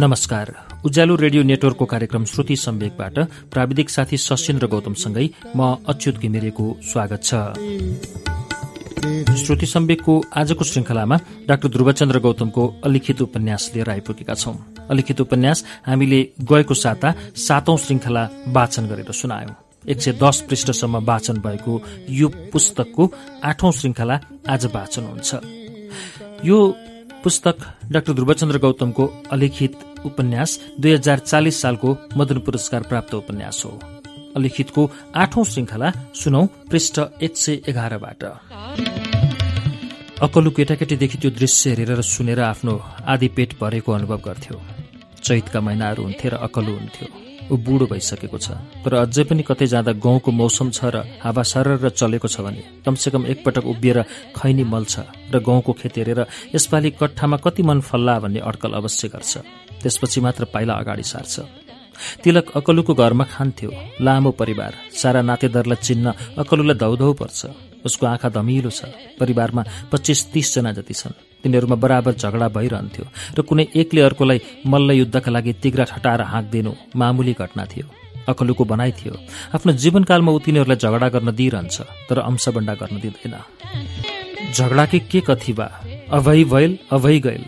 नमस्कार। उज्यालो रेडियो नेटवर्कको कार्यक्रम श्रुति सम्वेकबाट प्राविधिक साथी सशेन्द्र गौतमसँगै म अच्युत घिमिरेको स्वागत छ। श्रुति सम्वेकको आजको श्रृङ्खलामा डाक्टर ध्रुवचन्द्र गौतमको अलिखित उपन्यास लिएर आइपुगेका छौं। अलिखित उपन्यास हामीले गएको साता सातौं श्रृङ्खला वाचन गरेर सुनायौं। एक सय दस पृष्ठसम्म वाचन भएको यो पुस्तकको आठौं श्रृङ्खला आज वाचन हुन्छ। यो पुस्तक डाक्टर ध्रुवचन्द्र गौतमको अलिखित उपन्यास दुई हजार चालिस सालको मदन पुरस्कार प्राप्त उपन्यास हो। अलिखितको आठौं श्रृङ्खला सुनौ पृष्ठ एक सय एघारबाट अकलु केटाकेटीदेखि त्यो दृश्य हेरेर सुनेर आफ्नो आधी पेट भरेको अनुभव गर्थ्यो। चैतका महिनाहरू हुन्थे र अकलु हुन्थ्यो। ऊ बुढो भइसकेको छ। तर अझै पनि कतै जाँदा गाउँको मौसम छ र हावा सरर चलेको छ भने कमसेकम एकपटक उभिएर खैनी मल्छ र गाउँको खेत हेरेर यसपालि कट्ठामा कति मन फल्ला भन्ने अड्कल अवश्य गर्छ। त्यसपछि मात्र पाइला अगाडि सार्छ। तिलक अकलुको घरमा खान्थ्यो। लामो परिवार। सारा नातेदारलाई चिन्न अकलुलाई धौधौ पर्छ। उसको आँखा धमिलो छ। परिवारमा पच्चिस तीसजना जति छन्। तिनीहरूमा बराबर झगडा भइरहन्थ्यो र कुनै एकले अर्कोलाई मल्ल युद्धका लागि तिग्रा ठटाएर हाँक्दिनु मामुली घटना थियो। अकलुको भनाइ थियो आफ्नो जीवनकालमा ऊ तिनीहरूलाई झगडा गर्न दिइरहन्छ तर अंशबण्डा गर्न दिँदैन। झगडा के कथी बा? अभै भइल अभै गइल।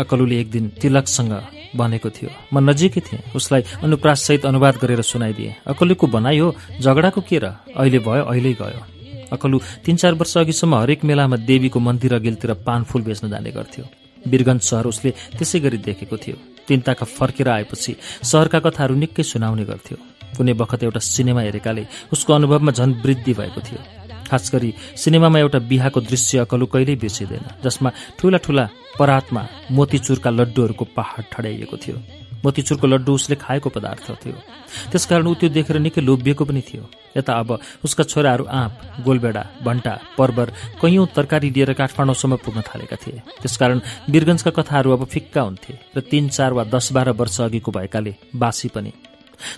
अकलुले एक दिन तिलकसँग भनेको थियो म नजिकै थिएँ उसलाई अनुप्राससहित अनुवाद गरेर सुनाइदिए। अकलुको भनाइ हो झगडाको के र? अहिले भयो अहिले गयो। अकलु तीन चार वर्ष अघिसम्म हरेक मेलामा देवीको मन्दिर अघिल्तिर पान फूल बेच्न जाने गर्थ्यो। वीरगञ्ज सहर उसले त्यसै गरी देखेको थियो। तिनताका फर्केर आएपछि सहरका कथाहरू निकै सुनाउने गर्थ्यो। कुनै बखत एउटा सिनेमा हेरेकाले उसको अनुभवमा झन वृद्धि भएको थियो। खास गरी सिनेमामा एउटा बिहाको दृश्य अकलु कहिल्यै बिर्सिँदैन जसमा ठूला ठूला परातमा मोतीचुरका लड्डुहरूको पहाड ठड्याइएको थियो। मोतीचुरको लड्डु उसले खाएको पदार्थ थियो। त्यसकारण ऊ त्यो देखेर निकै लोभिएको पनि थियो। यता अब उसका छोराहरू आँप गोलबेडा भन्टा पर्वर कैयौं तरकारी लिएर काठमाडौँसम्म पुग्न थालेका थिए। त्यसकारण वीरगञ्जका कथाहरू अब फिक्का हुन्थे र तीन चार वा दस बाह्र वर्ष अघिको भएकाले बासी पनि।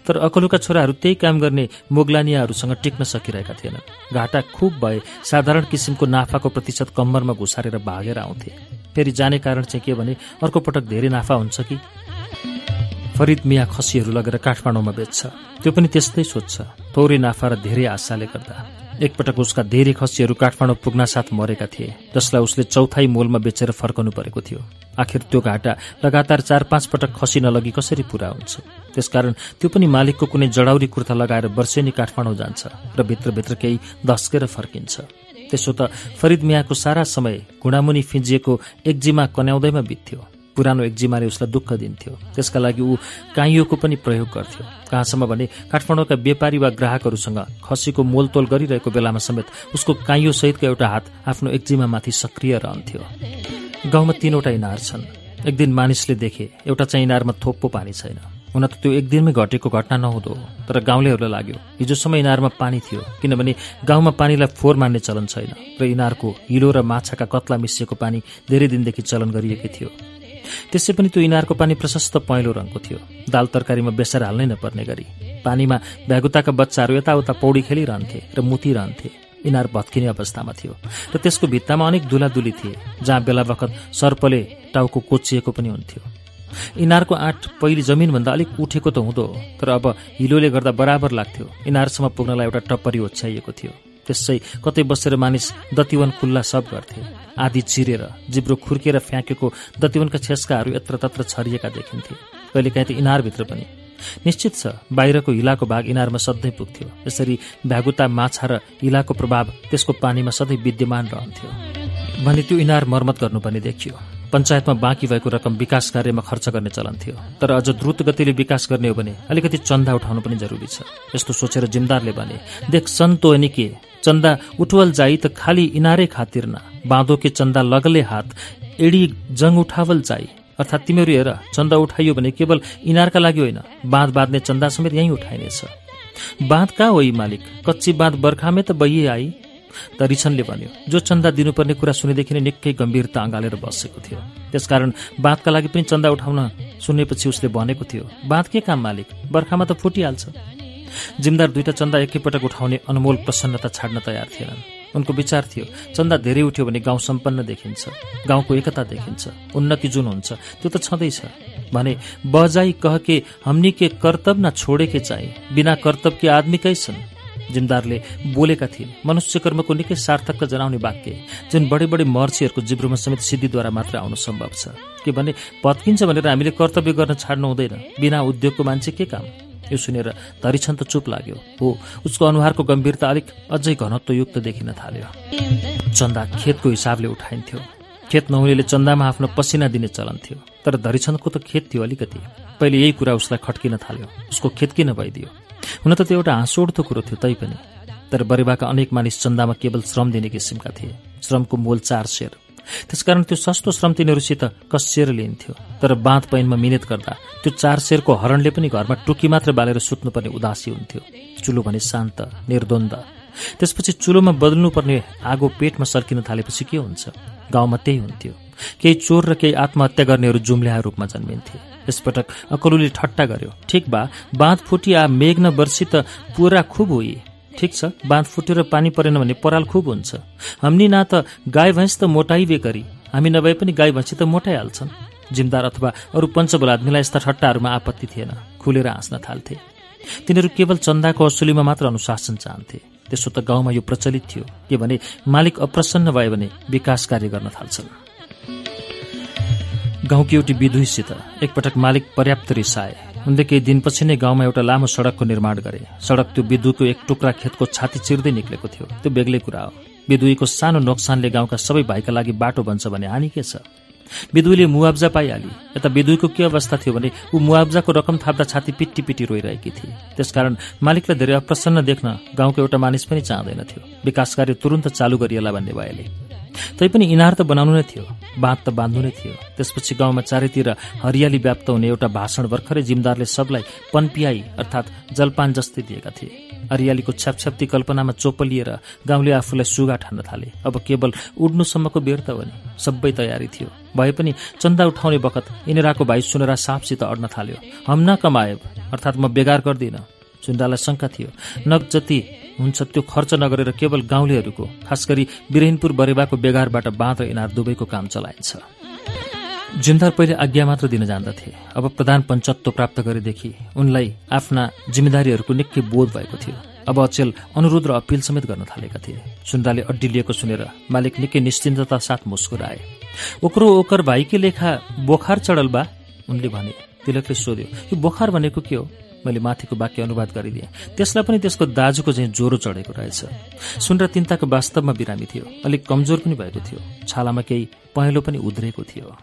तर अकलुका छोराहरू त्यही काम गर्ने मोगलानियाहरूसँग टिक्न सकिरहेका थिएनन् घाटा खुब भए साधारण किसिमको नाफाको प्रतिशत कम्मरमा घुसारेर भागेर आउँथे। फेरि जाने कारण चाहिँ के भने अर्को पटक धेरै नाफा हुन्छ कि? फरिद मिया खसीहरू लगेर काठमाडौँमा बेच्छ। त्यो पनि त्यस्तै सोध्छ। थोरै नाफा र धेरै आशाले गर्दा। एकपटक उसका धेरै खसीहरू काठमाडौँ पुग्न साथ मरेका थिए जसलाई उसले चौथाइ मोलमा बेचेर फर्कनु परेको थियो। आखिर त्यो घाटा लगातार चार पाँच पटक खसी नलगी कसरी पूरा हुन्छ? त्यसकारण त्यो पनि मालिकको कुनै जडाउरी कुर्ता लगाएर वर्षेनी काठमाडौँ जान्छ र भित्रभित्र केही दस्केर फर्किन्छ। त्यसो त फरिद मियाको सारा समय घुँडामुनि फिजिएको एकजिमा कन्याउँदैमा बित्थ्यो पुरानो एक्जिमाले उसलाई दुःख दिन्थ्यो। त्यसका लागि ऊ काइयोको पनि प्रयोग गर्थ्यो। कहाँसम्म भने काठमाडौँका व्यापारी वा ग्राहकहरूसँग खसीको मोलतोल गरिरहेको बेलामा समेत उसको काइयो सहितको एउटा हात आफ्नो एक्जिमामाथि सक्रिय रहन्थ्यो। गाउँमा तीनवटा इनार छन्। एक दिन मानिसले देखे एउटा चाहिँ इनारमा थोप्पो पानी छैन। हुन त त्यो एक दिनमै घटेको घटना नहुँदो तर गाउँलेहरूलाई लाग्यो हिजोसम्म इनारमा पानी थियो किनभने गाउँमा पानीलाई फोहोर मान्ने चलन छैन र इनारको हिलो र माछाका कत्ला मिसिएको पानी धेरै दिनदेखि चलन गरिएकै थियो। त्यसै पनि त्यो इनारको पानी प्रशस्त पहेँलो रङको थियो। दाल तरकारीमा बेसर हाल्नै नपर्ने गरी पानीमा भ्यागुताका बच्चाहरू यताउता पौडी खेलिरहन्थे र मुतिरहन्थे। इनार भत्किने अवस्थामा थियो र त्यसको भित्तामा अनेक दुलादुली थिए जहाँ बेला बखत सर्पले टाउको कोचिएको पनि हुन्थ्यो। इनारको आँट पहिले जमिनभन्दा अलिक उठेको त हुँदो तर अब हिलोले गर्दा बराबर लाग्थ्यो। इनारसम्म पुग्नलाई एउटा टप्परी ओछ्याइएको थियो। त्यसै कतै बसेर मानिस दतिवन खुल्ला सब गर्थे। आधी चिरेर जिब्रो खुर्केर फ्याँकेको दतिवनका छेस्काहरू यत्रतत्र छरिएका देखिन्थे। कहिलेकाहीँ त इनारभित्र पनि। निश्चित छ बाहिरको हिलाको भाग इनारमा सधैँ पुग्थ्यो। यसरी भ्यागुता माछा र हिलाको प्रभाव त्यसको पानीमा सधैँ विद्यमान रहन्थ्यो। भने त्यो इनार मर्मत गर्नुपर्ने देखियो। पञ्चायतमा बाँकी भएको रकम विकास कार्यमा खर्च गर्ने चलन थियो। तर अझ द्रुत गतिले विकास गर्ने हो भने अलिकति चन्दा उठाउनु पनि जरुरी छ। यस्तो सोचेर जिमदारले भने देख सन्तो के? चन्दा उठवल जाई त खाली इनारे खातिर न। बाँधो के चन्दा लगले हात एडी जङ उठावल जाई। अर्थात् तिमीहरू हेर चन्दा उठाइयो भने केवल इनारका लागि होइन बाँध बाँध्ने चन्दा समेत यहीँ उठाइनेछ। बाँध कहाँ हो मालिक? कच्ची बाँध बर्खामै त बहिए आई। त रिछनले भन्यो जो चन्दा दिनुपर्ने कुरा सुनेदेखि नै निकै गम्भीरता अँगालेर बसेको थियो। त्यसकारण बाँधका लागि पनि चन्दा उठाउन सुनेपछि उसले भनेको थियो बाँध के काम मालिक? बर्खामा त फुटिहाल्छ। जिमदार दुईटा चन्दा एकैपटक उठाउने अनमोल प्रसन्नता छाड्न तयार थिएनन्। उनको विचार थियो चन्दा धेरै उठ्यो भने गाउँ सम्पन्न देखिन्छ गाउँको एकता देखिन्छ उन्नति जुन हुन्छ त्यो त छँदैछ। भने बजाई कहके हमनी के कर्तव्य न छोडेके चाहिँ बिना कर्तव्य के आदमी छन् जिमदारले बोलेका थिए मनुष्य कर्मको निकै सार्थकता जनाउने वाक्य जुन बडे बडे महर्षिहरूको जिब्रोमा समेत सिद्धिद्वारा मात्र आउनु सम्भव छ। के भने पत्किन्छ भनेर हामीले कर्तव्य गर्न छाड्नु हुँदैन बिना उद्योगको मान्छे के काम? यो सुनेर धरिछन् त चुप लाग्यो। हो उसको अनुहारको गम्भीरता अलिक अझै घनत्वयुक्त देखिन थाल्यो। चन्दा खेतको हिसाबले उठाइन्थ्यो। खेत नहुनेले चन्दामा आफ्नो पसिना दिने चलन थियो तर धरिछन्दको त खेत थियो अलिकति। पहिले यही कुरा उसलाई खट्किन थाल्यो। उसको खेत किन भइदियो? हुन त त्यो एउटा हाँसो उठ्दो कुरो थियो तैपनि। तर बरेबाका अनेक मानिस चन्दामा केवल श्रम दिने किसिमका थिए। श्रमको मोल चार सेर त्यसकारण त्यो सस्तो श्रम तिनीहरूसित कसिएर लिइन्थ्यो तर बाँध पैनमा मिहिनेत गर्दा त्यो चार सेरको हरणले पनि घरमा टुकी मात्र बालेर सुत्नुपर्ने उदासी हुन्थ्यो। चुलो भने शान्त निर्द्वन्द। त्यसपछि चुलोमा बदल्नुपर्ने आगो पेटमा सर्किन थालेपछि के हुन्छ? गाउँमा त्यही हुन्थ्यो। केही चोर र केही आत्महत्या गर्नेहरू जुम्ल्या रूपमा जन्मिन्थे। यसपटक अकलुले ठट्टा गर्यो। ठिक बा बाँध फुटी आ मेघ न वर्षी त पुरा खुब होई। ठिक छ बाँध फुटेर पानी परेन भने पराल खुब हुन्छ। हामी न त गाई भैँस त मोटाइबे गरी हामी नभए पनि गाई भैँसी त मोटाइहाल्छन्। जिमदार अथवा अरू पञ्चबल आदमीलाई यस्ता ठट्टाहरूमा आपत्ति थिएन खुलेर हाँस्न थाल्थे। तिनीहरू केवल चन्दाको असुलीमा मात्र अनुशासन चाहन्थे। त्यसो त गाउँमा यो प्रचलित थियो के भने मालिक अप्रसन्न भयो भने विकास कार्य गर्न थाल्छन्। गाउँकी एउटी विधुईसित एकपटक मालिक पर्याप्त रिसाए। उनले केही दिनपछि नै गाउँमा एउटा लामो सड़कको निर्माण गरे। सड़क त्यो विद्युतको एक टुक्रा खेतको छाती चिर्दै निक्लेको थियो। त्यो बेग्लै कुरा हो। विदुईको सानो नोक्सानले गाउँका सबै भाइका लागि बाटो बन्छ भने हानि के छ? विदुईले मुआब्जा पाइहाली। यता विदुईको के अवस्था थियो भने ऊ मुआब्जाको रकम थाप्दा छाती पिट्टी पिटी रोइरहेकी थिए। त्यसकारण मालिकलाई धेरै अप्रसन्न देख्न गाउँको एउटा मानिस पनि चाहँदैनथ्यो विकास कार्य तुरन्त चालु गरिएला भन्ने भएले। तैपनि इनार त बनाउनु नै थियो बाँध त बाँध्नु नै थियो। त्यसपछि गाउँमा चारैतिर हरियाली व्याप्त हुने एउटा भाषण भर्खरै जिमदारले सबलाई पनपियाई अर्थात् जलपान जस्तै दिएका थिए। हरियालीको छ्यापछ्याप्ती कल्पनामा चोपलिएर गाउँले आफूलाई सुगा ठान्न थाले। अब केवल उड्नुसम्मको बेर त हो नि। सबै तयारी थियो। भए पनि चन्दा उठाउने बखत इनेराको भाइ सुनेर सापसित अड्न थाल्यो। हम न अर्थात् म बेगार गर्दिनँ। सुन्दालाई शङ्का थियो। नग जति हुन्छ त्यो खर्च नगरेर केवल गाउँलेहरूको खास गरी बिरहिनपुर बरेबाको बेगारबाट बाँध र इनार दुवैको काम चलाइन्छ। जिमदार पहिले आज्ञा मात्र दिन जान्दथे। अब प्रधान पञ्चत्व प्राप्त गरेदेखि उनलाई आफ्ना जिम्मेदारीहरूको निकै बोध भएको थियो। अब अचेल अनुरोध र अपिल समेत गर्न थालेका थिए। सुन्दाले अड्डी लिएको सुनेर मालिक निकै निश्चिन्तता साथ मुस्कुराए। ओकरो ओकर भाइकै लेखा बोखार चढल बा? उनले भने। तिलकले सोध्यो यो बोखार भनेको के हो? मैले माथिको वाक्य अनुवाद गरिदिएँ। त्यसलाई पनि त्यसको दाजुको चाहिँ ज्वरो चढेको रहेछ। सुन र तिनताको वास्तवमा बिरामी थियो। अलिक कमजोर पनि भएको थियो। छालामा केही पहेँलो पनि उध्रेको थियो।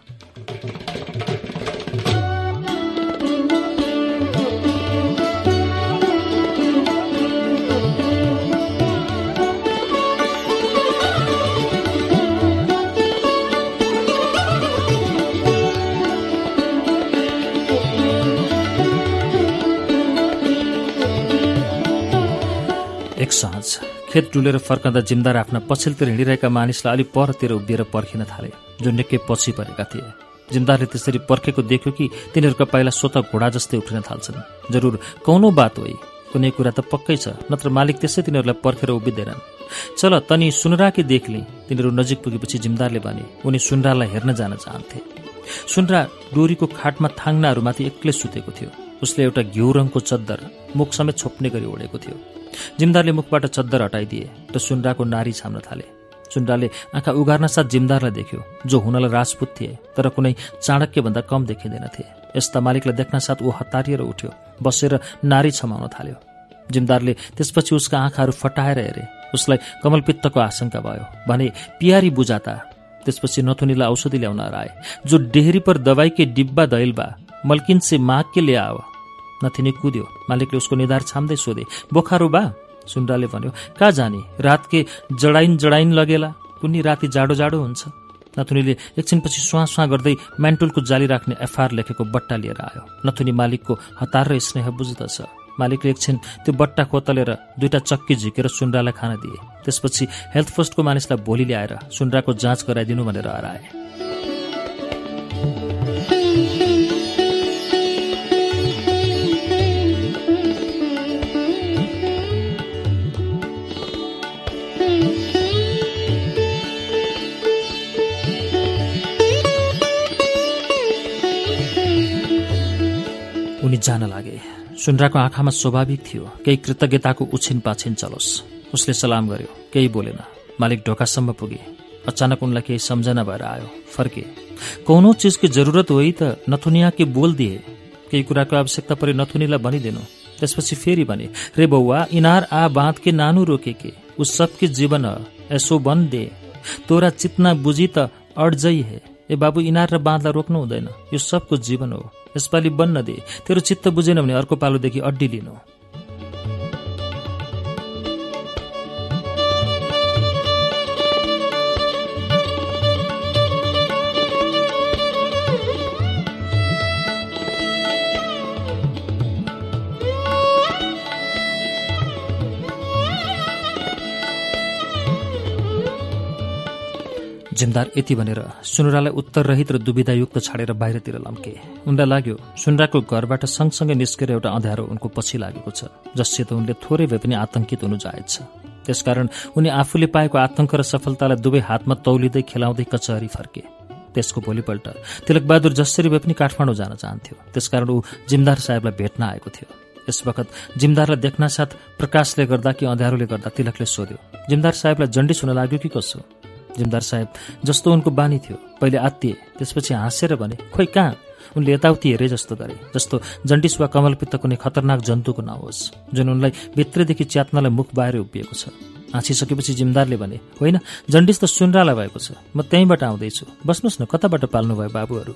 एक साँझ खेत डुलेर फर्कँदा जिमदार आफ्ना पछिल्तिर हिँडिरहेका मानिसलाई अलिक परतिर उभिएर पर्खिन थाले जो निकै पछि परेका थिए। जिमदारले त्यसरी पर्खेको देख्यो कि तिनीहरूका पाइला स्वत घोडा जस्तै उठिन थाल्छन्। जरुर कौनो बात होइ। कुनै कुरा त पक्कै छ नत्र मालिक त्यसै तिनीहरूलाई पर्खेर उभिँदैनन्। चल तनी सुनरा कि देखले तिनीहरू नजिक पुगेपछि जिमदारले भने उनी सुनरालाई हेर्न जान चाहन्थे। सुनरा डोरीको खाटमा थाङ्नाहरूमाथि एक्लै सुतेको थियो। उसले एउटा घिउ रङको चद्दर मुख समेत छोप्ने गरी ओढेको थियो। जिमदारले मुखबाट चद्दर हटाइदिए र सुन्डाको नारी छाम्न थाले। सुन्डाले आँखा उगार्न साथ जिमदारलाई देख्यो जो हुनलाई राजपूत थिए तर कुनै चाणक्यभन्दा कम देखिँदैनथे। यस्ता मालिकलाई देख्न साथ ऊ हतारिएर उठ्यो बसेर नारी छमाउन थाल्यो। जिमदारले त्यसपछि उसका आँखाहरू फटाएर हेरे। उसलाई कमलपित्तको आशंका भयो भने पियारी बुझाता त्यसपछि नथुनीलाई औषधि ल्याउन आए जो डेहरी पर दवाई डिब्बा दैलबा मल्किन से माग के ले आओ नथिनी कुद्यो। मालिकले उसको निधार छाम्दै सोधे बोखारो बा? सुन्डाले भन्यो कहाँ जाने? रात के जडाइन जडाइन लगेला। कुनै राति जाडो जाडो हुन्छ। नथुनीले एकछिनपछि सुहाँ सुहाँ गर्दै म्यान्टुलको जाली राख्ने एफआर लेखेको बट्टा लिएर आयो। नथुनी मालिकको हतार र स्नेह बुझ्दछ। मालिकले एकछिन त्यो बट्टा खोतलेर दुईटा चक्की झिकेर सुन्डालाई खान दिए। त्यसपछि हेल्थ पोस्टको मानिसलाई भोलि ल्याएर सुन्डाको जाँच गराइदिनु भनेर हराए। उनी जान लागे। सुनराको आँखामा स्वाभाविक थियो केही कृतज्ञताको उछिन पाछिन चलोस्। उसले सलाम गर्यो केही बोलेन। मालिक ढोकासम्म पुगे। अचानक उनलाई केही सम्झना भएर आयो फर्के। कौनो चिजको जरुरत होइ त नथुनिया के बोल दिए। केही कुराको आवश्यकता परे नथुनीलाई भनिदिनु। त्यसपछि फेरि भने रे बौवा इनार आ बाँध के नानु रोके के? ऊ सबके जीवन यसो बन दे। तोरा चितना बुझी त अड्जै हे। ए बाबु इनार र बाँधलाई रोक्नु हुँदैन। यो सबको जीवन हो। यसपालि बन्न दे। तेरो चित्त बुझेन भने अर्को पालोदेखि अड्डी लिनु। जिमदार यति भनेर सुनुरालाई उत्तररहित र दुविधायुक्त छाडेर बाहिरतिर लम्के। उनलाई लाग्यो सुनराको घरबाट सँगसँगै निस्केर एउटा अँध्यारो उनको पछि लागेको छ जससित उनले थोरै भए पनि आतंकित हुनु जायज छ। त्यसकारण उनी आफूले पाएको आतंक र सफलतालाई दुवै हातमा तौलिँदै खेलाउँदै कचहरी फर्के। त्यसको भोलिपल्ट तिलकबहादुर जसरी भए पनि काठमाडौँ जान चाहन्थ्यो। त्यसकारण ऊ जिमदार साहेबलाई भेट्न आएको थियो। यस वखत जिमदारलाई देख्न साथ प्रकाशले गर्दा कि अँध्यारोले गर्दा तिलकले सोध्यो जिमदार साहेबलाई जन्डिस हुन लाग्यो कि कसो? जिमदार साहेब जस्तो उनको बानी थियो। पहिले आत्तिए त्यसपछि हाँसेर भने खोइ कहाँ? उनले यताउति हेरे जस्तो गरे जस्तो जन्डिस वा कमलपित्त कुनै खतरनाक जन्तुको नहोस् जुन उनलाई भित्रदेखि च्यात्नलाई मुख बाहिर उभिएको छ। हाँसिसकेपछि जिमदारले भने होइन जन्डिस त सुनरालाई भएको छ। म त्यहीँबाट आउँदैछु। बस्नुहोस् न कताबाट पाल्नुभयो बाबुहरू?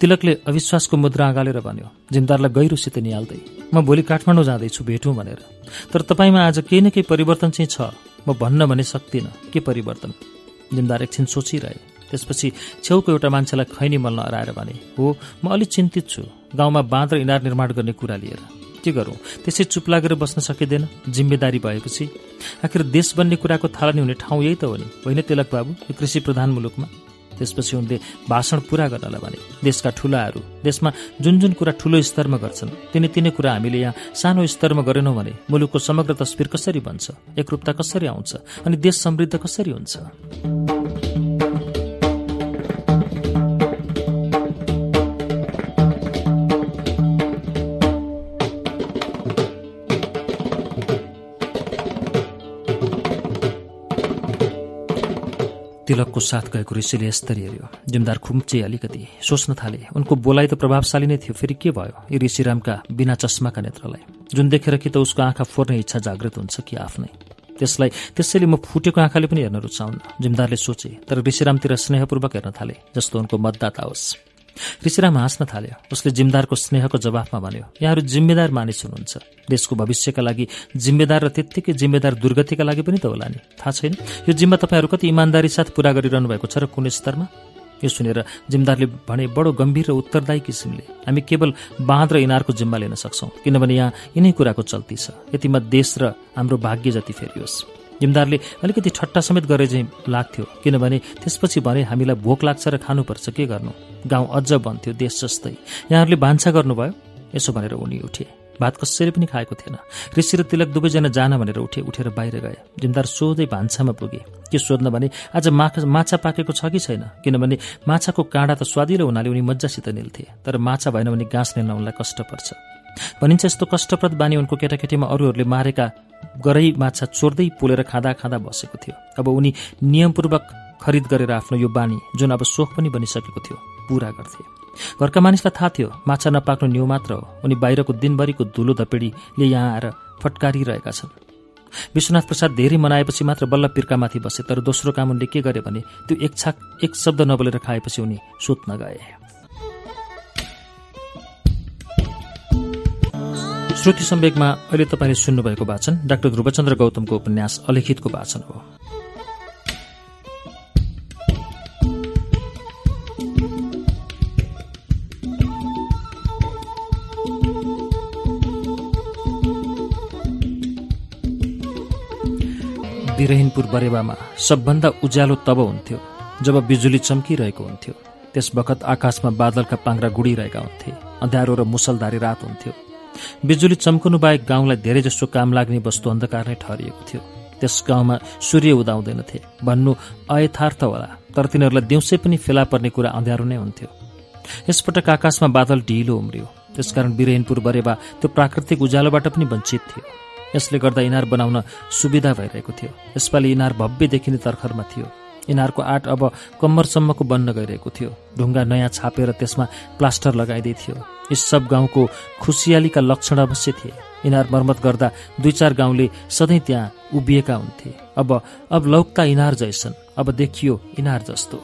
तिलकले अविश्वासको मुद्रा अगालेर भन्यो जिमदारलाई गहिरोसित निहाल्दै। म भोलि काठमाडौँ जाँदैछु भेटौँ भनेर। तर तपाईँमा आज केही न केही परिवर्तन चाहिँ छ। म भन्न भने सक्दिनँ। के परिवर्तन? जिमदार एकछिन सोचिरहे त्यसपछि छेउको एउटा मान्छेलाई खैनी मल्न हराएर भने हो म अलिक चिन्तित छु। गाउँमा बाँध र इनार निर्माण गर्ने कुरा लिएर। के गरौँ? त्यसै चुप लागेर बस्न सकिँदैन। जिम्मेदारी भएपछि। आखिर देश बन्ने कुराको थालनी हुने ठाउँ यही त हो नि। होइन तिलक बाबु? यो कृषि प्रधान मुलुकमा। त्यसपछि उनले भाषण पूरा गर्नलाई भने देशका ठुलाहरू देशमा जुन जुन कुरा ठुलो स्तरमा गर्छन् तिनी तिनै कुरा हामीले यहाँ सानो स्तरमा गरेनौँ भने मुलुकको समग्र तस्विर कसरी बन्छ एकरूपता कसरी आउँछ अनि देश समृद्ध कसरी हुन्छ? तिलकको साथ गएको ऋषिले यस्तरी हेऱ्यो जिमदार खुम्चे अलिकति सोच्न थाले। उनको बोलाइ त प्रभावशाली नै थियो फेरि के भयो? यी ऋषिरामका बिना चस्माका नेत्रलाई। जुन देखेर कि त उसको आँखा फोर्ने इच्छा जागृत हुन्छ कि आफ्नै? त्यसलाई त्यसैले म फुटेको आँखाले पनि हेर्न रुचाउन जिमदारले सोचे तर ऋषिरामतिर स्नेहपूर्वक हेर्न थाले जस्तो उनको मतदाता होस्। ऋषिराम हाँस्न थाल्यो। उसले जिम्मेदारको स्नेहको जवाफमा भन्यो यहाँहरू जिम्मेदार मानिस हुनुहुन्छ। देशको भविष्यका लागि जिम्मेदार र त्यत्तिकै जिम्मेदार दुर्गतिका लागि पनि त होला नि। थाहा छैन? यो जिम्मा तपाईँहरू कति इमान्दारी साथ पूरा गरिरहनु भएको छ र कुन स्तरमा? यो सुनेर जिम्मेदारले भने बडो गम्भीर र उत्तरदायी किसिमले। हामी केवल बाँध र इनारको जिम्मा लिन सक्छौँ किनभने यहाँ यिनै कुराको चल्ती छ। यतिमा देश र हाम्रो भाग्य जति फेरियोस्। जिमदारले अलिकति ठट्टा समेत गरे चाहिँ लाग्थ्यो किनभने त्यसपछि भने हामीलाई भोक लाग्छ र खानुपर्छ। के गर्नु? गाउँ अझ बन्थ्यो देश जस्तै। यहाँहरूले भान्सा गर्नुभयो? यसो भनेर उनी उठे। भात कसैले पनि खाएको थिएन। ऋषि र तिलक दुवैजना जान भनेर उठे उठेर बाहिर गए। जिमदार सोझै भान्सामा पुगे। के सोध्न भने आज माछा पाकेको छ कि छैन? किनभने माछाको काँडा त स्वादिलो हुनाले उनी मजासित निल्थे। तर माछा भएन भने गाँस निल्न उनलाई कष्ट पर्छ। भनिन्छ यस्तो कष्टप्रद बानी उनको केटाकेटीमा अरूहरूले मारेका गरै माछा चोर्दै पोलेर खाँदा खाँदा बसेको थियो। अब उनी नियमपूर्वक खरिद गरेर आफ्नो यो बानी जुन अब सोख पनि बनिसकेको थियो पूरा गर्थे। घरका मानिसलाई थाहा थियो माछा नपाक्नु न्यु मात्र हो। उनी बाहिरको दिनभरिको धुलो धपेडीले यहाँ आएर फटकारिरहेका छन्। विश्वनाथ प्रसाद धेरै मनाएपछि मात्र बल्ल पिर्कामाथि बसे तर दोस्रो काम उनले के गरे भने त्यो एक छाक एक शब्द नबोलेर खाएपछि उनी सुत्न गए। श्रुति सम्वेकमा अहिले तपाईँले सुन्नुभएको वाचन डाक्टर ध्रुवचन्द्र गौतमको उपन्यास अलिखितको वाचन हो। बिरहिनपुर बरेवामा सबभन्दा उज्यालो तब हुन्थ्यो जब बिजुली चम्किरहेको हुन्थ्यो। त्यस बखत आकाशमा बादलका पाङ्रा गुडिरहेका हुन्थे अँध्यारो र मुसलधारी रात हुन्थ्यो। बिजुली चम्कनु बाहेक गाउँलाई धेरैजसो काम लाग्ने वस्तु अन्धकार नै ठहरिएको थियो। त्यस गाउँमा सूर्य उदाउँदैनथे। भन्नु अयथार्थ होला तर तिनीहरूलाई दिउँसै पनि फेला पर्ने कुरा अँध्यारो नै हुन्थ्यो। यसपटक आकाशमा बादल ढिलो उम्रियो। त्यसकारण बिरहिनपुर बरेबा त्यो प्राकृतिक उज्यालोबाट पनि वञ्चित थियो। यसले गर्दा इनार बनाउन सुविधा भइरहेको थियो। यसपालि इनार भव्य देखिने तर्खरमा थियो। इनारको आठ अब कम्मरसम्मको बन्न गइरहेको थियो। ढुङ्गा नयाँ छापेर त्यसमा प्लास्टर लगाइँदै थियो यस सब गाउँको खुसियालीका लक्षण अवश्य थिए। इनार मर्मत गर्दा दुई चार गाउँले सधैँ त्यहाँ उभिएका हुन्थे। अब अब लौक्ता इनार जैसन। अब देखियो इनार जस्तो।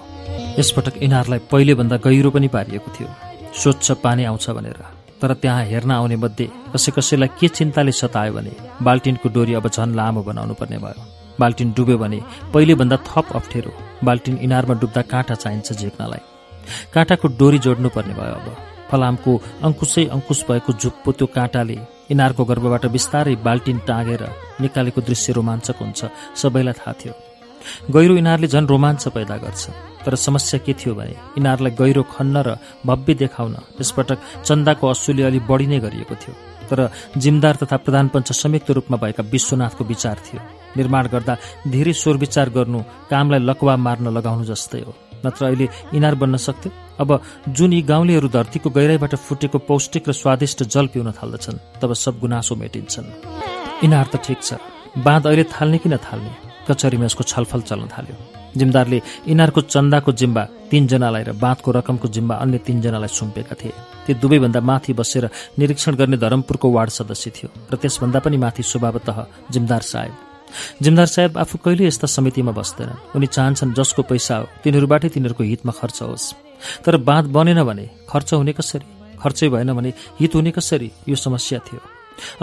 यसपटक इनारलाई पहिलेभन्दा गहिरो पनि पारिएको थियो। स्वच्छ पानी आउँछ भनेर। तर त्यहाँ हेर्न आउने मध्ये कसै कसैलाई के चिन्ताले सतायो भने बाल्टिनको डोरी अब झन लामो बनाउनु पर्ने भयो। बाल्टिन डुब्यो भने पहिलेभन्दा थप अप्ठ्यारो बाल्टिन इनारमा डुब्दा काँटा चाहिन्छ झेक्नलाई। काँटाको डोरी जोड्नु पर्ने भयो अब। फलामको अङ्कुशै अङ्कुश भएको झुप्पो त्यो काँटाले इनारको गर्भबाट बिस्तारै बाल्टिन टाँगेर निकालेको दृश्य रोमाञ्चक हुन्छ सबैलाई थाहा थियो। गहिरो इनारले झन् रोमाञ्च पैदा गर्छ तर समस्या के थियो भने यिनीहरूलाई गहिरो खन्न र भव्य देखाउन यसपटक चन्दाको असुली अलि बढी नै गरिएको थियो। तर जिमदार तथा प्रधान पञ्च संयुक्त रूपमा भएका विश्वनाथको विचार थियो। निर्माण गर्दा धेरै स्वर विचार गर्नु कामलाई लकवा मार्न लगाउनु जस्तै हो। नत्र अहिले इनार बन्न सक्थ्यो। अब जुन यी गाउँलेहरू धरतीको गहिराईबाट फुटेको पौष्टिक र स्वादिष्ट जल पिउन थाल्दछन् तब सब गुनासो मेटिन्छन्। इनार त ठिक छ। बाँध अहिले थाल्ने कि नथाल्ने? कचहरीमा यसको छलफल चल्न थाल्यो। जिम्दारले इनारको चन्दाको जिम्बा तीनजनालाई र बाँधको रकमको जिम्बा अन्य तीनजनालाई सुम्पेका थिए। ती दुवैभन्दा माथि बसेर निरीक्षण गर्ने धरमपुरको वार्ड सदस्य थियो र त्यसभन्दा पनि माथि स्वभावतः जिमदार साहेब। जिमदार साहेब आफू कहिले यस्ता समितिमा बस्दैनन्। उनी चाहन्छन् जसको पैसा हो तिनीहरूबाटै तिनीहरूको हितमा खर्च होस्। तर बाँध बनेन भने खर्च हुने कसरी? खर्चै भएन भने हित हुने कसरी? यो समस्या थियो।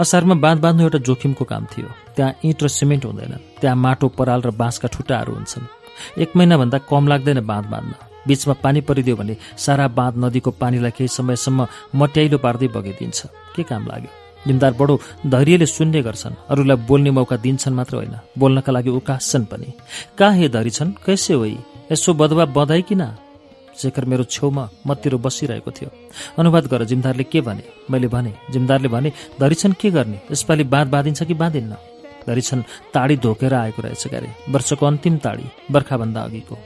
असारमा बाँध बाँध्नु एउटा जोखिमको काम थियो। त्यहाँ इँट र सिमेन्ट हुँदैन त्यहाँ माटो पराल र बाँसका ठुटाहरू हुन्छन्। एक महिनाभन्दा कम लाग्दैन बाँध बाँध्न। बीचमा पानी परिदियो भने सारा बाँध नदीको पानीलाई केही समयसम्म मट्याइलो पार्दै बगिदिन्छ। के काम लाग्यो? जिम्दार बडो धैर्यले सुन्ने गर्छन्। अरूलाई बोल्ने मौका दिन्छन् मात्र होइन बोल्नका लागि उकास्छन् पनि। कहाँ हे धरी छन्? कैसे होइ? यसो बदवा बधाई किन? शेखर मेरो छेउमा मतिर बसिरहेको थियो। अनुवाद गर जिमदारले के भने? मैले भने जिमदारले भने धरिछन् के गर्ने? यसपालि बाँध बाँधिन्छ कि बाँधिन्न? धरिछन् ताडी धोकेर आएको रहेछ क्यारे। वर्षको अन्तिम ताडी बर्खाभन्दा अघिको।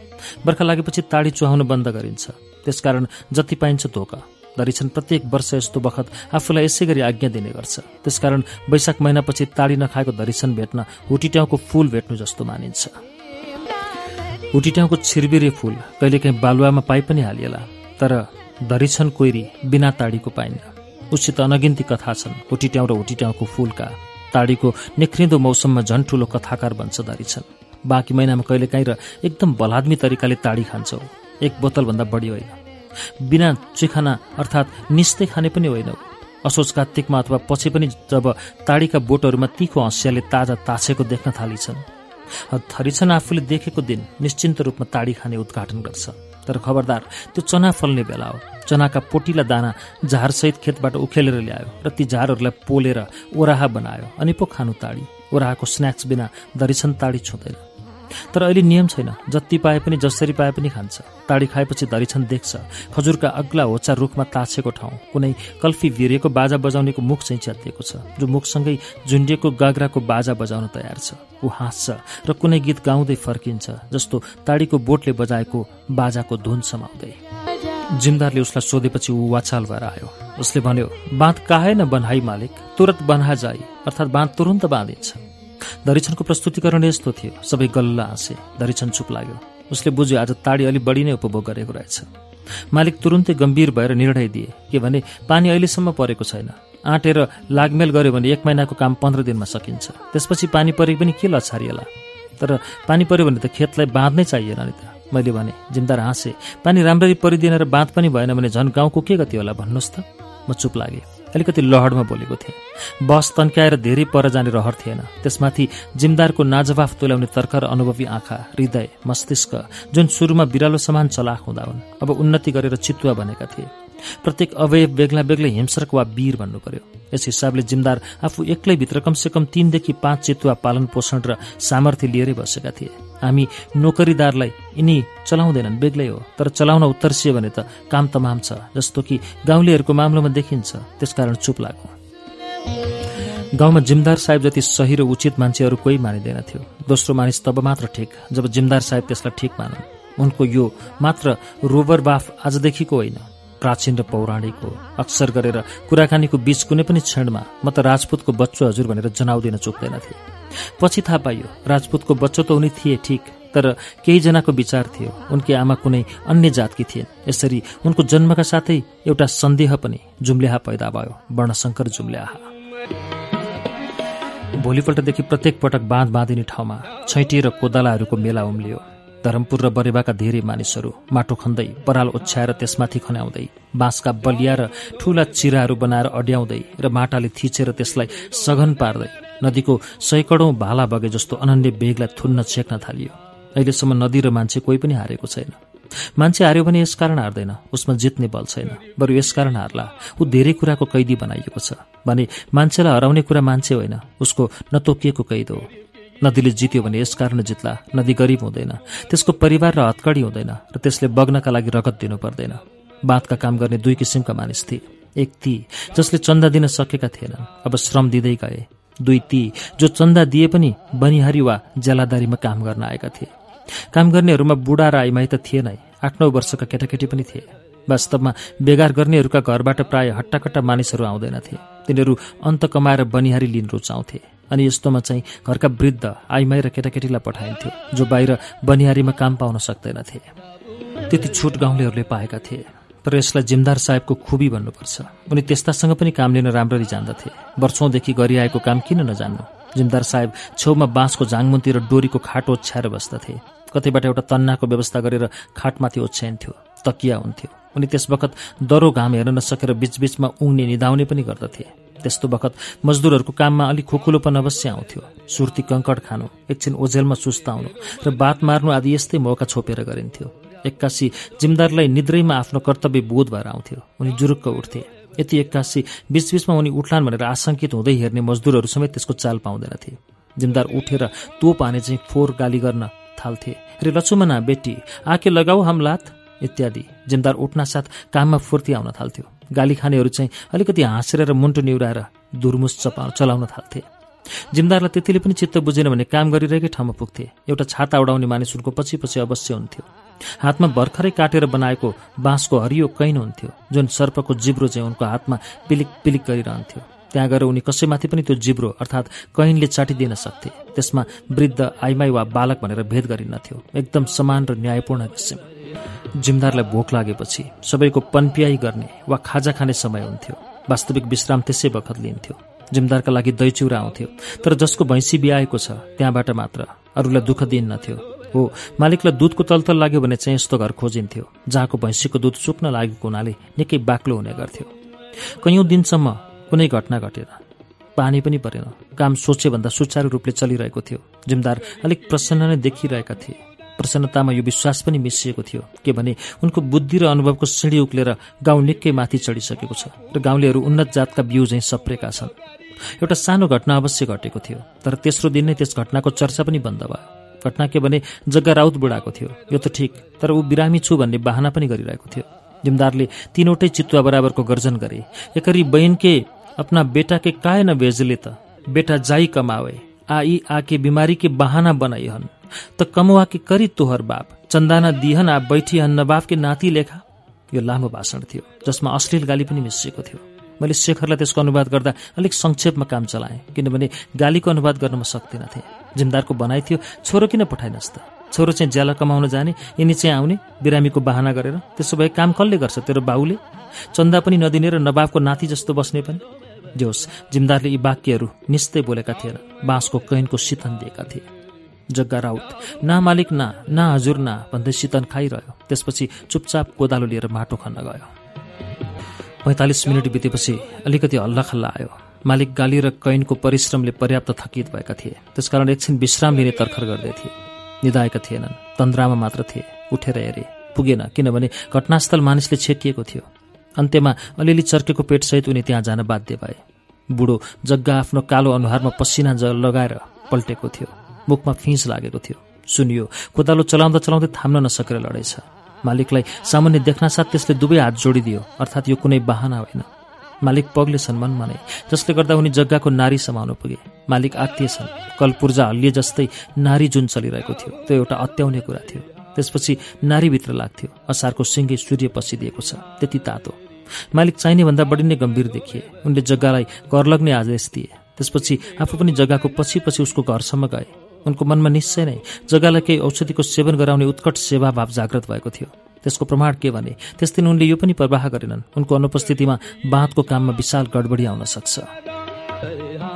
बर्खा लागेपछि ताडी चुहाउनु बन्द गरिन्छ। त्यसकारण जति पाइन्छ धोका। धरिछन् प्रत्येक वर्ष यस्तो बखत आफूलाई यसै गरी आज्ञा दिने गर्छ। त्यसकारण वैशाख महिनापछि ताडी नखाएको धरिछन् भेट्न हुटिट्याउको फूल भेट्नु जस्तो मानिन्छ। हुटिट्याउको छिरबिरे फूल कहिलेकाहीँ बालुवामा पाइ पनि हालिएला तर धरिछन् कोइरी बिना ताडीको पाइन्न। उसित अनगिन्ती कथा छन् हुटिट्याउ र हुटिट्याउको फूलका। ताडीको निख्रिँदो मौसममा झन् ठूलो कथाकार बन्छ धरिछन् बाँकी महिनामा कहिलेकाहीँ र एकदम बलाद्मी तरिकाले ताडी खान्छौ एक बोतलभन्दा बढी होइन। बिना चिखाना अर्थात् निस्दै खाने पनि होइन असोज कार्तिकमा अथवा पछि पनि जब ताडीका बोटहरूमा तिखो हँसियाले ताजा ताछेको देख्न थालिछन्। थरिछन् आफूले देखेको दिन निश्चिन्त रूपमा ताडी खाने उद्घाटन गर्छ। तर खबरदार त्यो चना फल्ने बेला हो। चनाका पोटिला दाना झारसहित खेतबाट उखेलेर ल्यायो र ती झारहरूलाई पोलेर ओराहा बनायो अनि पो खानु ताडी। ओराहाको स्न्याक्स बिना दरिछन् ताडी छुँदैन। तर अहिले नियम छैन। जति पाए पनि जसरी पाए पनि खान्छ। ताडी खाएपछि धरिछन् देख्छ। खजुरका अग्ला होचा रुखमा ताछेको ठाउँ। कुनै कल्फी भिरेको बाजा बजाउनेको मुख चाहिँ च्यातिएको छ। जो मुखसँगै झुन्डिएको गाग्राको बाजा बजाउन तयार छ। ऊ हाँस्छ र कुनै गीत गाउँदै फर्किन्छ जस्तो ताडीको बोटले बजाएको बाजाको धुन समाउँदै। जिमदारले उसलाई सोधेपछि ऊ वाचाल भएर आयो। उसले भन्यो बाँध काहे न बन्हाई मालिक? तुरत बन्हा जाई। अर्थात् बाँध तुरन्त बाँधिन्छ। दरिछनको प्रस्तुतिकरण यस्तो थियो। सबै गल्ल हाँसे दरिछन चुप लाग्यो। उसले बुझ्यो आज ताडी अलि बढी नै उपभोग गरेको रहेछ। मालिक तुरुन्तै गम्भीर भएर निर्णय दिए के भने पानी अहिलेसम्म परेको छैन। आँटेर लागमेल गर्यो भने एक महिनाको काम पन्ध्र दिनमा सकिन्छ। त्यसपछि पानी परे पनि के लछारिएला? तर पानी पर्यो भने त खेतलाई बाँध्नै चाहिएन नि त। मैले भने जिम्दार हाँसे पानी राम्ररी परिदिएन र बाँध पनि भएन भने झन् गाउँको के गति होला भन्नुहोस् त। म चुप लागेँ। अलिकति लहडमा बोलेको थिएँ। बस तन्क्याएर धेरै पर जाने रहर थिएन। त्यसमाथि जिमदारको नाजवाफ तुल्याउने तर्खर अनुभवी आँखा हृदय मस्तिष्क जुन सुरुमा बिरालो समान चलाख हुँदा हुन् अब उन्नति गरेर चितुवा बनेका थिए। प्रत्येक अवयव बेग्ला बेग्लै हिंसक वा वीर भन्नु पर्यो। यस हिसाबले जिमदार आफू एक्लैभित्र कमसेकम तीनदेखि पाँच चितुवा पालन पोषण र सामर्थ्य लिएरै बसेका थिए। हामी नोकरीदारलाई यिनी चलाउँदैनन् बेग्लै हो। तर चलाउन उत्तर्सियो भने त काम तमाम छ जस्तो कि गाउँलेहरूको मामलामा देखिन्छ। त्यसकारण चुप लाग्यो। गाउँमा जिमदार साहेब जति सही र उचित मान्छेहरू कोही मानिँदैन थियो। दोस्रो मानिस तब मात्र ठिक जब जिमदार साहेब त्यसलाई ठिक मानुन्। उनको यो मात्र रोबर बाफ आजदेखिको होइन। प्राचीन र पौराणिक हो। अक्सर गरेर कुराकानीको बीच कुनै पनि क्षणमा म त राजपूतको बच्चो हजुर भनेर जनाउदिन चुक्दैनथे। पछि थाहा पाइयो राजपूतको बच्चो त उनी थिए ठिक तर केहीजनाको विचार थियो उनकी आमा कुनै अन्य जातकी थिइन्। यसरी उनको जन्मका साथै एउटा सन्देह पनि जुम्ल्याहा पैदा भयो वर्णशङ्कर जुम्ल्याहा भोलिपल्टदेखि प्रत्येक पटक बाँध बाँधिने ठाउँमा छैटी र कोदालाहरूको मेला उम्लियो। धरमपुर र बरेवाका धेरै मानिसहरू माटो खन्दै पराल ओछ्याएर त्यसमाथि खन्याउँदै बाँसका बलिया र ठूला चिराहरू बनाएर अड्याउँदै र माटाले थिचेर त्यसलाई सघन पार्दै नदीको सैकडौं भाला बगे जस्तो अनन्य बेगलाई थुन्न छेक्न थालियो। अहिलेसम्म नदी र मान्छे कोही पनि हारेको छैन। मान्छे हार्यो भने यसकारण हार्दैन उसमा जित्ने बल छैन। बरु यसकारण हार्ला। ऊ धेरै कुराको कैदी बनाइएको छ। भने मान्छेलाई हराउने कुरा मान्छे होइन उसको नतोकिएको कैद हो। नदीले जित्यो भने यसकारण जित्ला। नदी गरिब हुँदैन। त्यसको परिवार र हतकडी हुँदैन र त्यसले बग्नका लागि रगत दिनु पर्दैन। बाँधका काम गर्ने दुई किसिमका मानिस थिए। एक ती जसले चन्दा दिन सकेका थिएनन्। अब श्रम दिँदै गए। दुई ती जो चन्दा दिए पनि बनिहारी वा ज्यालादारीमा काम गर्न आएका थिए। काम गर्नेहरूमा बुढा र आइमाई त थिएनै आठ नौ वर्षका केटाकेटी पनि थिए। वास्तवमा बेगार गर्नेहरूका घरबाट प्राय हट्टाकट्टा मानिसहरू आउँदैनथे तिनीहरू अन्त कमाएर बनिहारी लिन रुचाउँथे। अनि यस्तोमा चाहिँ घरका वृद्ध आइमाई र केटाकेटीलाई पठाइन्थ्यो जो बाहिर बनिहारीमा काम पाउन सक्दैनथे। त्यति छुट गाउँलेहरूले पाएका थिए तर यसलाई जिमदार साहेबको खुबी भन्नुपर्छ। उनी त्यस्तासँग पनि काम लिन राम्ररी जान्दथे। वर्षौंदेखि गरिआएको काम किन नजान्नु? जिमदार साहेब छेउमा बाँसको झाङमुन्ती र डोरीको खाट ओछ्याएर बस्दथे। कतैबाट एउटा तन्नाको व्यवस्था गरेर खाटमाथि ओछ्याइन्थ्यो तकिया हुन्थ्यो। उनी त्यस बखत दरो घाम हेर्न नसकेर बीचबीचमा उङ्ने निधाउने पनि गर्दथे। त्यस्तो बखत मजदुरहरूको काममा अलिक खुकुलोपन अवश्य आउँथ्यो। सुर्ती कङ्कड खानु एकछिन ओझेलमा सुस्ताउनु र बात मार्नु आदि यस्तै मौका छोपेर गरिन्थ्यो। एक्कासी जिमदारलाई निद्रैमा आफ्नो कर्तव्य बोध भएर आउँथ्यो। उनी जुरुक्क उठ्थे। यति एक्कासी बीचबीचमा उनी उठ्लान् भनेर आशंकित हुँदै हेर्ने मजदुरहरू समेत त्यसको चाल पाउँदैनथे। जिमदार उठेर तोप हाने चाहिँ फोहोर गाली गर्न थाल्थे। रे लचुमना बेटी आके लगाऊ हमलात? इत्यादि। जिमदार उठ्न साथ काममा फुर्ती आउन थाल्थ्यो। गाली खानेहरू चाहिँ अलिकति हाँसेर र मुन्टो निहुराएर दुर्मुस चपा चलाउन थाल्थे। जिमदारलाई त्यतिले पनि चित्त बुझेन भने काम गरिरहेकै ठाउँमा पुग्थे। एउटा छाता उडाउने मानिस उनको पछि पछि अवश्य हुन्थ्यो। हातमा भर्खरै काटेर बनाएको बाँसको हरियो कैन हुन्थ्यो जुन सर्पको जिब्रो चाहिँ उनको हातमा पिलिक पिलिक गरिरहन्थ्यो। त्यहाँ गएर उनी कसैमाथि पनि त्यो जिब्रो अर्थात् कैनले चाटिदिन सक्थे। त्यसमा वृद्ध आइमाई वा बालक भनेर भेद गरिन्थ्यो एकदम समान र न्यायपूर्ण किसिम। जिमदारलाई भोक लागेपछि सबैको पनपियाई गर्ने वा खाजा खाने समय हुन्थ्यो। वास्तविक विश्राम त्यसै बखत लिन्थ्यो। जिमदारका लागि दही चिउरा आउँथ्यो। तर जसको भैँसी बिहाएको छ त्यहाँबाट मात्र अरूलाई दुःख दिइन्नथ्यो हो मालिकलाई दुधको तलतल लाग्यो भने चाहिँ यस्तो घर खोजिन्थ्यो जहाँको भैँसीको दुध सुक्न लागेको हुनाले निकै बाक्लो हुने गर्थ्यो। कैयौँ दिनसम्म कुनै घटना घटेन। पानी पनि परेन। काम सोचे भन्दा सुचारू रूपले चलिरहेको थियो। जिमदार अलिक प्रसन्न नै देखिरहेका थिए। प्रसन्नतामा यो विश्वास पनि मिसिएको थियो के भने उनको बुद्धि र अनुभवको सिँढी उक्लेर गाउँ निकै माथि चढिसकेको छ र गाउँलेहरू उन्नत जातका बिउ झैँ सप्रेका छन्। एउटा सानो घटना अवश्य घटेको थियो तर तेस्रो दिन नै त्यस घटनाको चर्चा पनि बन्द भयो। घटना के भने जग्गा राउत बुढाएको थियो यो त ठिक तर ऊ बिरामी छु भन्ने बाहना पनि गरिरहेको थियो। जिमदारले तीनवटै चितुवा बराबरको गर्जन गरे एकरी बहिनके अपना बेटा के काय न भेजले त बेटा जाई कमावे आई आके बिमारी के बहाना बनाई हन् त कमुआ कि करी तोहर बाप? चन्दाना दिहन आ बैठिहन नबाप के नाति लेखा। यो लामो भाषण थियो जसमा अश्लील गाली पनि मिसिएको थियो। मैले शेखरलाई त्यसको अनुवाद गर्दा अलिक संक्षेपमा काम चलाएँ किनभने गालीको अनुवाद गर्न म सक्दिनथे जिमदारको भनाइ थियो छोरो किन पठाइनस् त? छोरो चाहिँ ज्याला कमाउन जाने यिनी चाहिँ आउने बिरामीको बाहना गरेर। त्यसो भए काम कसले गर्छ तेरो बाउले? चन्दा पनि नदिने र नबाबको नाति जस्तो बस्ने पनि? जोस् जिमदारले यी वाक्यहरू निस्तै बोलेका थिएन बाँसको कैनको सितन दिएका थिए। जग्गा राउत। ना मालिक ना ना हजुर ना भन्दै शीतन खाइरह्यो। त्यसपछि चुपचाप कोदालो लिएर माटो खन्न गयो। पैँतालिस मिनट बितेपछि अलिकति हल्लाखल्ला आयो। मालिक गाली र कैनको परिश्रमले पर्याप्त थकित भएका थिए। त्यसकारण एकछिन विश्राम लिने तर्खर गर्दै थिए। निधाएका थिएनन्। तन्द्रामा मात्र थिए। उठेर हेरे। पुगेन किनभने घटनास्थल मानिसले छेकिएको थियो। अन्त्यमा अलिअलि चर्केको पेटसहित उनी त्यहाँ जान बाध्य भए। बुढो जग्गा आफ्नो कालो अनुहारमा पसिना लगाएर पल्टेको थियो। मुखमा फिस लागेको थियो। सुनियो कोदालो चलाउँदा चलाउँदै थाम्न नसकेर लडेछ मालिकलाई सामान्य देख्न साथ त्यसले दुवै हात जोडिदियो अर्थात् यो कुनै बाहना होइन। मालिक पग्ले छन् मनमा नै जसले गर्दा उनी जग्गाको नारी समाउन पुगे। मालिक आत्तीय छन् कलपूर्जा हल्लिए जस्तै नारी जुन चलिरहेको थियो त्यो एउटा अत्याउने कुरा थियो। त्यसपछि नारीभित्र लाग्थ्यो असारको सिङ्गे सूर्य पसिदिएको छ त्यति तातो। मालिक चाहिने भन्दा बढी नै गम्भीर देखिए। उनले जग्गालाई कर लग्ने आदेश दिए। त्यसपछि आफू पनि जग्गाको पछि पछि उसको घरसम्म गए। उनको मनमा निश्चय नै जग्गालाई केही औषधिको सेवन गराउने उत्कट सेवाभाव जागृत भएको थियो। त्यसको प्रमाण के भने त्यस दिन उनले यो पनि प्रवाह गरेनन्। उनको अनुपस्थितिमा बाँधको काममा विशाल गडबडी आउन सक्छ।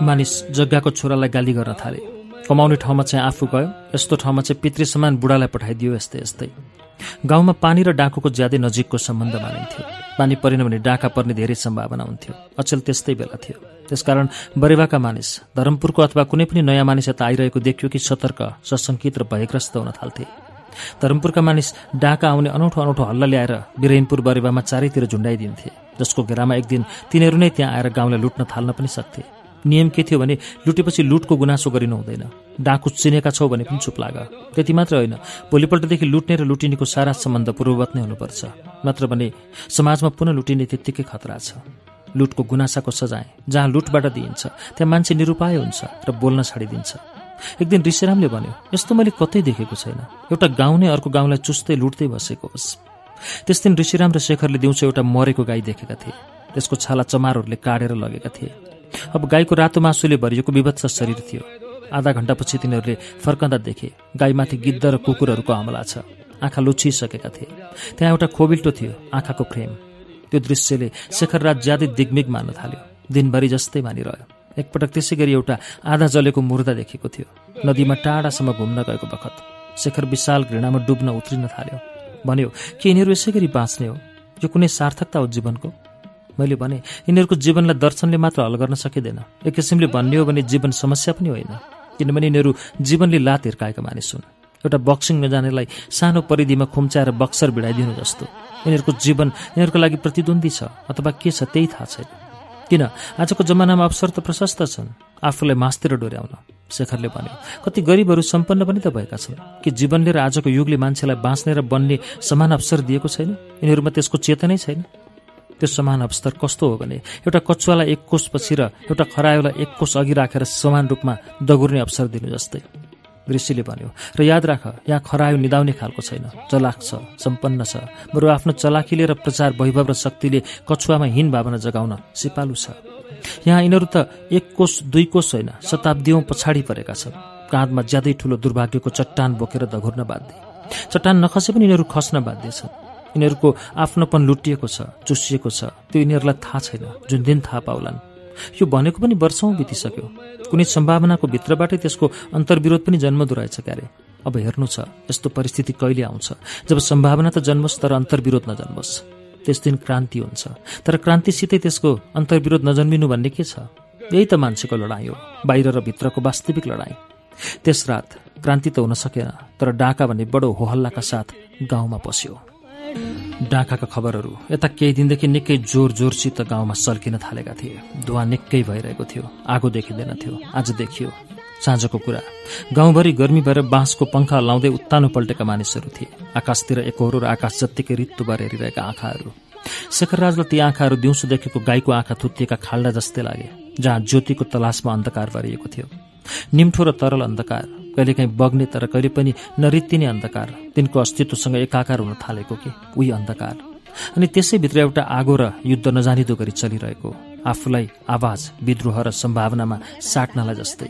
मानिस जग्गाको छोरालाई गाली गर्न थाले। कमाउने ठाउँमा चाहिँ आफू गयो यस्तो ठाउँमा चाहिँ पितृ समान बुढालाई पठाइदियो यस्तै यस्तै। गाउँमा पानी र डाँकुको ज्यादै नजिकको सम्बन्ध मानिन्थ्यो पानी परेन भने डाँका पर्ने धेरै सम्भावना हुन्थ्यो। अचेल त्यस्तै बेला थियो। त्यसकारण बरेवाका मानिस धरमपुरको अथवा कुनै पनि नयाँ मानिस यता आइरहेको देखियो कि सतर्क सशङ्कित र भयग्रस्त हुन थाल्थे। धरमपुरका मानिस डाँका आउने अनौठो अनौठो हल्ला ल्याएर बिरहिनपुर बरेवामा चारैतिर झुन्डाइदिन्थे जसको घेरामा एक दिन तिनीहरू नै त्यहाँ आएर गाउँलाई लुट्न थाल्न पनि सक्थे। नियम के थियो भने लुटेपछि लुटको गुनासो गरिनु हुँदैन। डाकु चिनेका छौ भने पनि चुप लाग। त्यति मात्र होइन भोलिपल्टदेखि लुट्ने र लुटिनेको सारा सम्बन्ध पूर्ववत नै हुनुपर्छ। नत्र भने समाजमा पुनः लुटिने त्यत्तिकै खतरा छ। लुटको गुनासाको सजाय जहाँ लुटबाट दिइन्छ त्यहाँ मान्छे निरुपाय हुन्छ र बोल्न छाडिदिन्छ। एक दिन ऋषिरामले भन्यो यस्तो मैले कतै देखेको छैन। एउटा गाउँ नै अर्को गाउँलाई चुस्दै लुट्दै बसेको होस्। त्यस दिन ऋषिराम र शेखरले दिउँसो एउटा मरेको गाई देखेका थिए। त्यसको छाला चमारहरूले काटेर लगेका थिए। अब गाईको रातो मासुले भरिएको विभत्स शरीर थियो। आधा घण्टापछि तिनीहरूले फर्कँदा देखे गाईमाथि गिद्ध र कुकुरहरूको हमला छ। आँखा लुछिसकेका थिए। त्यहाँ एउटा खोबिल्टो थियो आँखाको फ्रेम। त्यो दृश्यले शेखर रात ज्यादै दिग्मिग मान्न थाल्यो। दिनभरि जस्तै मानिरह्यो। एकपटक त्यसै गरी एउटा आधा जलेको मुर्दा देखेको थियो। नदीमा टाढासम्म घुम्न गएको बखत शेखर विशाल घृणामा डुब्न उत्रिन थाल्यो। भन्यो कि यिनीहरू यसै गरी बाँच्ने हो? यो कुनै सार्थकता हो जीवनको? मैले भने यिनीहरूको जीवनलाई दर्शनले मात्र हल गर्न सकिँदैन। एक किसिमले भन्ने हो भने जीवन समस्या पनि होइन। किनभने यिनीहरू जीवनले लात हिर्काएका मानिस हुन्। एउटा बक्सिङ नजानेलाई सानो परिधिमा खुम्च्याएर बक्सर भिडाइदिनु जस्तो। यिनीहरूको जीवन यिनीहरूको लागि प्रतिद्वन्दी छ अथवा के छ त्यही थाहा छैन। किन? आजको जमानामा अवसर त प्रशस्त छन्। आफूलाई मास्तिर डोर्याउन शेखरले भन्यो कति गरिबहरू सम्पन्न पनि त भएका छन्। कि जीवनले र आजको युगले मान्छेलाई बाँच्ने र बन्ने समान अवसर दिएको छैन? यिनीहरूमा त्यसको चेतनै छैन? त्यो समान अवस्तर कस्तो हो भने एउटा कछुवालाई एक कोषपछि र एउटा खरायोलाई एक कोष अघि राखेर समान रूपमा दगुर्ने अवसर दिनु जस्तै। ऋषिले भन्यो र याद राख यहाँ खरायो निदाउने खालको छैन। चलाक छ सम्पन्न छ। बरु आफ्नो चलाकीले र प्रचार वैभव र शक्तिले कछुवामा हीन भावना जगाउन सिपालु छ। यहाँ यिनीहरू त एक कोष दुई कोष होइन शताब्दीौँ पछाडि परेका छन्। काँधमा ज्यादै ठुलो दुर्भाग्यको चट्टान बोकेर दघुर्न बाध्य। चट्टान नखसे पनि यिनीहरू खस्न बाध्य छन्। यिनीहरूको आफ्नोपन लुटिएको छ चुसिएको छ। त्यो यिनीहरूलाई थाहा छैन। जुन दिन थाहा पाउलान्। यो भनेको पनि वर्षौँ बितिसक्यो। कुनै सम्भावनाको भित्रबाटै त्यसको अन्तर्विरोध पनि जन्मदो रहेछ क्यारे। अब हेर्नु छ यस्तो परिस्थिति कहिले आउँछ। जब सम्भावना त जन्मोस् तर अन्तर्विरोध नजन्मोस्। त्यस दिन क्रान्ति हुन्छ। तर क्रान्तिसितै त्यसको अन्तर्विरोध नजन्मिनु भन्ने के छ? यही त मान्छेको लडाइँ हो बाहिर र भित्रको वास्तविक लडाइँ त्यस रात क्रान्ति त हुन सकेन तर डाका भन्ने बडो होहल्लाका साथ गाउँमा पस्यो। डाकाका खबरहरू। यता केही दिनदेखि निकै जोर जोरसित गाउँमा सल्किन थालेका थिए। धुवा निकै भइरहेको थियो। आगो देखिँदैन थियो। आज देखियो। साँझको कुरा। गाउँभरि गर्मी भएर बाँसको पङ्खा लाउँदै उत्तानो पल्टेका मानिसहरू थिए। आकाशतिर एकहोरो र आकाश जत्तिकै रित्तो बार हेरिरहेका आँखाहरू। शेखरराजलाई ती आँखाहरू दिउँसो देखेको गाईको आँखा थुत्तिएका खाल्डा जस्तै लागे जहाँ ज्योतिको तलासमा अन्धकार भरिएको थियो। निम्ठो र तरल अन्धकार। कहिलेकाहीँ बग्ने तर कहिले पनि नरित्तिने अन्धकार। तिनको अस्तित्वसँग एकाकार हुन थालेको के? उही अन्धकार। अनि त्यसैभित्र एउटा आगो र युद्ध नजानिदो गरी चलिरहेको। आफूलाई आवाज विद्रोह र सम्भावनामा साट्नलाई जस्तै।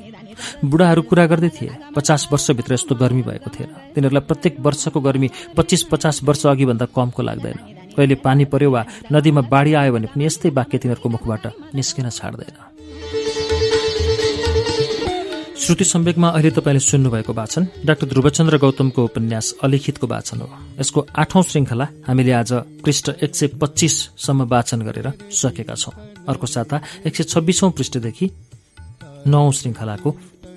बुढाहरू कुरा गर्दै थिए पचास वर्षभित्र यस्तो गर्मी भएको थिएन। तिनीहरूलाई प्रत्येक वर्षको गर्मी पच्चिस पचास वर्ष अघिभन्दा कमको लाग्दैन। कहिले पानी पर्यो वा नदीमा बाढी आयो भने पनि यस्तै वाक्य तिनीहरूको मुखबाट निस्किन छाड्दैन। श्रुति सम्वेकमा अहिले तपाईँले सुन्नुभएको वाचन डाक्टर ध्रुवचन्द्र गौतमको उपन्यास अलिखितको वाचन हो। यसको आठौं श्रृङ्खला हामीले आज पृष्ठ एक सय पच्चिससम्म वाचन गरेर सकेका छौं। अर्को साता एक सय छब्बिसौं पृष्ठदेखि नौ श्रृङ्खलाको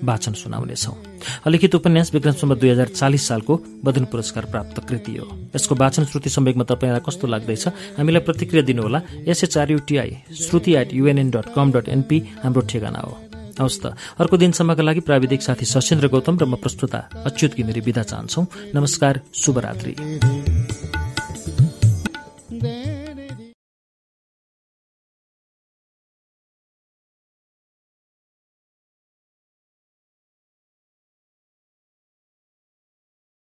वाचन सुनाउनेछौ। अलिखित उपन्यास विक्रमसम्म दुई हजार चालिस सालको बदन पुरस्कार प्राप्त कृति हो। यसको वाचन श्रुति सम्वेकमा तपाईँलाई कस्तो लाग्दैछ हामीलाई प्रतिक्रिया दिनुहोला। S H R U T I Shruti at U N N dot com dot N P हाम्रो ठेगाना हो। हवस् त। अर्को दिनसम्मका लागि प्राविधिक साथी सशेन्द्र गौतम र म प्रस्तुता अच्युत घिमिरी विदा चाहन्छौ। नमस्कार शुभरात्री।